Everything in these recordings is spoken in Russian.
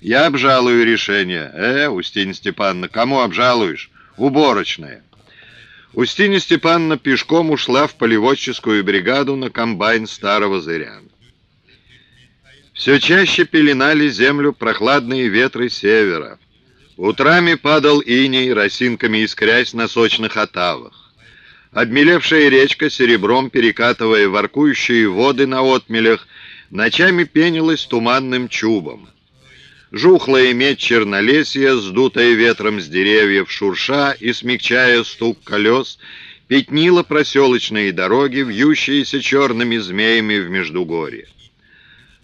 Я обжалую решение. Э, Устинья Степановна, кому обжалуешь? Уборочная. Устинья Степановна пешком ушла в полеводческую бригаду на комбайн старого зыряна. Все чаще пеленали землю прохладные ветры севера. Утрами падал иней, росинками искрясь на сочных отавах. Обмелевшая речка серебром, перекатывая воркующие воды на отмелях, ночами пенилась туманным чубом. Жухлая медь чернолесья, сдутая ветром с деревьев, шурша и смягчая стук колес, пятнила проселочные дороги, вьющиеся черными змеями в Междугорье.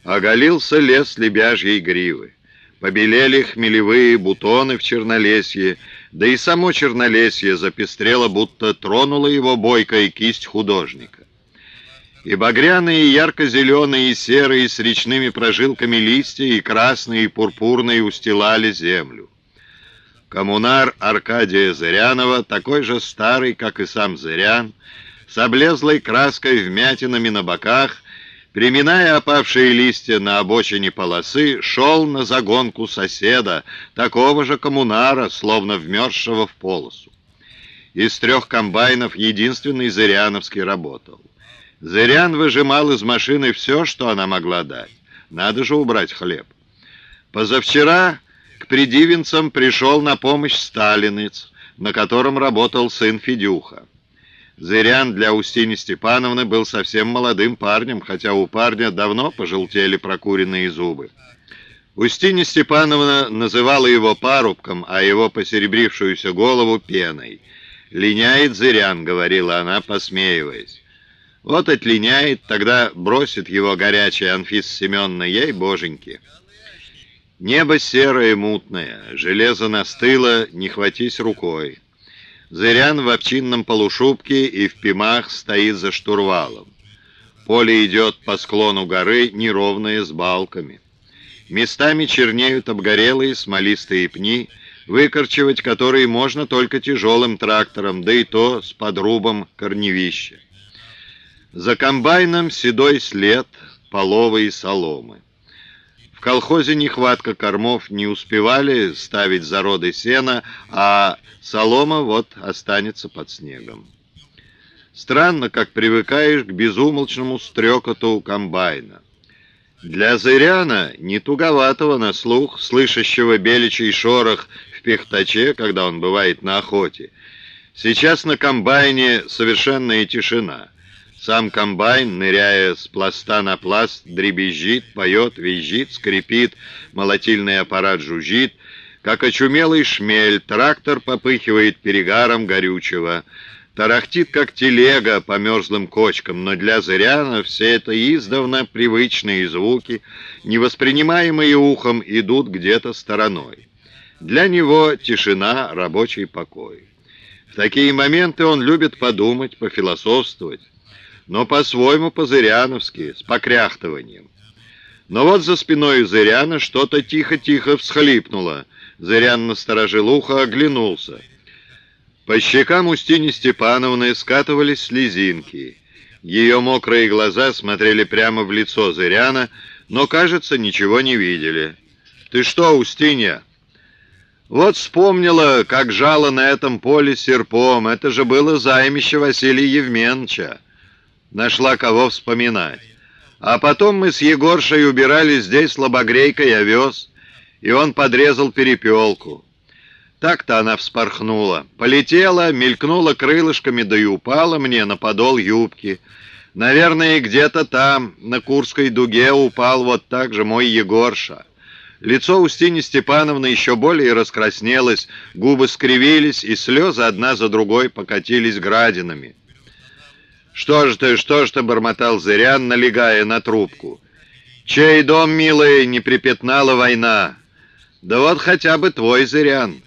Оголился лес лебяжьей гривы. Побелели хмелевые бутоны в чернолесье, да и само чернолесье запестрело, будто тронула его бойкая кисть художника. И багряные, и ярко-зеленые, и серые, с речными прожилками листья, и красные, и пурпурные устилали землю. Коммунар Аркадия Зырянова, такой же старый, как и сам Зырян, с облезлой краской вмятинами на боках, Приминая опавшие листья на обочине полосы, шел на загонку соседа, такого же коммунара, словно вмерзшего в полосу. Из трех комбайнов единственный Зыряновский работал. Зырян выжимал из машины все, что она могла дать. Надо же убрать хлеб. Позавчера к придивенцам пришел на помощь сталинец, на котором работал сын Федюха. Зырян для Устини Степановны был совсем молодым парнем, хотя у парня давно пожелтели прокуренные зубы. Устинья Степановна называла его парубком, а его посеребрившуюся голову пеной. «Линяет Зырян», — говорила она, посмеиваясь. «Вот отлиняет, тогда бросит его горячая Анфиса Семеновна, ей боженьки». Небо серое, мутное, железо настыло, не хватись рукой. Зырян в овчинном полушубке и в пимах стоит за штурвалом. Поле идет по склону горы, неровное, с балками. Местами чернеют обгорелые смолистые пни, выкорчевать которые можно только тяжелым трактором, да и то с подрубом корневища. За комбайном седой след половой соломы колхозе нехватка кормов, не успевали ставить зароды сена, а солома вот останется под снегом. Странно, как привыкаешь к безумолчному стрекоту комбайна. Для зыряна, не туговатого на слух, слышащего беличий шорох в пехтаче, когда он бывает на охоте, сейчас на комбайне совершенная тишина — сам комбайн, ныряя с пласта на пласт, дребезжит, поет, визжит, скрипит, молотильный аппарат жужжит. Как очумелый шмель, трактор попыхивает перегаром горючего. Тарахтит, как телега по мерзлым кочкам, но для Зыряна все это издавна привычные звуки, невоспринимаемые ухом, идут где-то стороной. Для него тишина, рабочий покой. В такие моменты он любит подумать, пофилософствовать но по-своему по-зыряновски, с покряхтыванием. Но вот за спиной Зыряна что-то тихо-тихо всхлипнуло. Зырян насторожил ухо, оглянулся. По щекам Устини Степановны скатывались слезинки. Ее мокрые глаза смотрели прямо в лицо Зыряна, но, кажется, ничего не видели. «Ты что, Устинья?» «Вот вспомнила, как жало на этом поле серпом. Это же было займище Василия Евменча» нашла кого вспоминать. А потом мы с Егоршей убирали здесь слабогрейкой овес, и он подрезал перепелку. Так-то она вспорхнула. Полетела, мелькнула крылышками, да и упала мне на подол юбки. Наверное, где-то там, на Курской дуге, упал вот так же мой Егорша. Лицо Устини Степановны еще более раскраснелось, губы скривились, и слезы одна за другой покатились градинами. «Что ж ты, что ж ты?» — бормотал Зырян, налегая на трубку. «Чей дом, милый, не припятнала война? Да вот хотя бы твой, Зырян.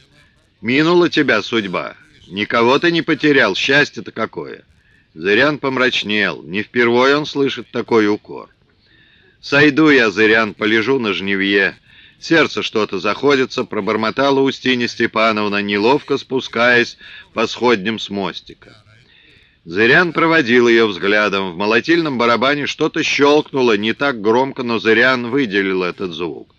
Минула тебя судьба. Никого ты не потерял, счастье-то какое!» Зырян помрачнел. Не впервые он слышит такой укор. «Сойду я, Зырян, полежу на жневье». Сердце что-то заходится, пробормотала Устинья Степановна, неловко спускаясь по сходням с мостика. Зырян проводил ее взглядом. В молотильном барабане что-то щелкнуло, не так громко, но Зырян выделил этот звук.